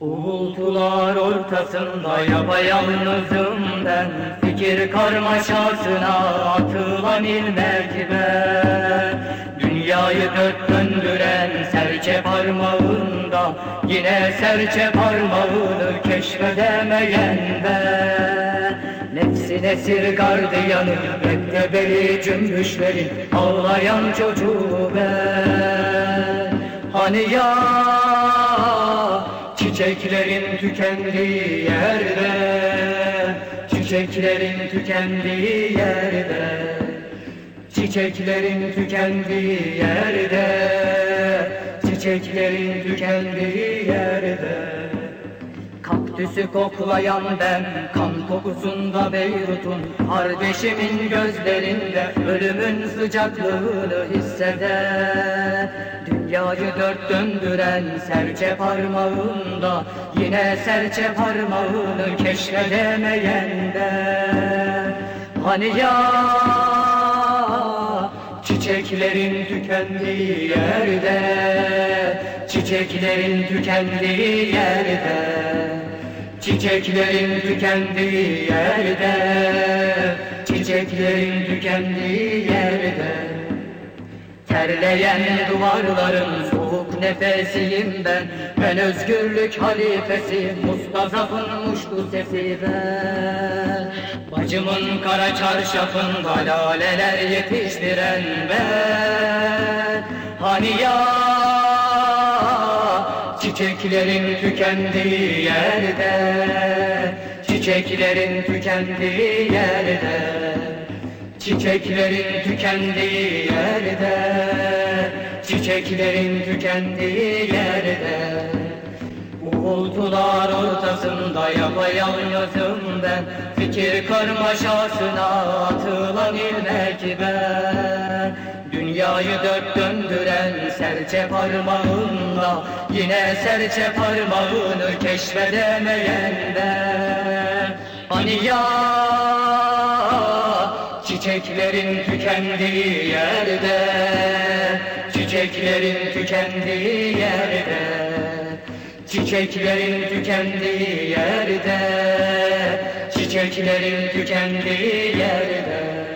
Uğultular ortasında yapayalnızım ben. Fikir karmaşasına atılan ilmek ben Dünyayı dört döndüren serçe parmağında Yine serçe parmağını keşfedemeyen ben Nefsin esir gardiyanı Mektebeli cümbüşlerin Ağlayan çocuğu ben Hani ya Çiçeklerin tükendiği yerde Çiçeklerin tükendiği yerde Çiçeklerin tükendiği yerde Çiçeklerin tükendiği yerde. Kaktüsü koklayan ben Kan kokusunda Beyrut'un Kardeşimin gözlerinde Ölümün sıcaklığını hisseder Dünyayı dört döndüren serçe parmağında Yine serçe parmağını keşfedemeyen ben Hani ya Çiçeklerin tükendiği yerde Çiçeklerin tükendiği yerde Çiçeklerin tükendiği yerde Çiçeklerin tükendiği yerde Terleyen duvarların soğuk nefesiyim ben. Ben özgürlük halifesi Mustazaf'ın muştu sesi ben Bacımın kara çarşafında laleler yetiştiren ben Hani ya Çiçeklerin tükendiği yerde. Çiçeklerin tükendiği yerde. Çiçeklerin tükendiği yerde Çiçeklerin tükendiği yerde Uğultular ortasında yapayalnızım ben. Fikir karmaşasına atılan ilmek ben. Dünyayı dört döndüren serçe parmağında Yine serçe parmağını keşfedemeyen ben. Hani ya Çiçeklerin tükendiği yerde Çiçeklerin tükendiği yerde Çiçeklerin tükendiği yerde Çiçeklerin tükendiği yerde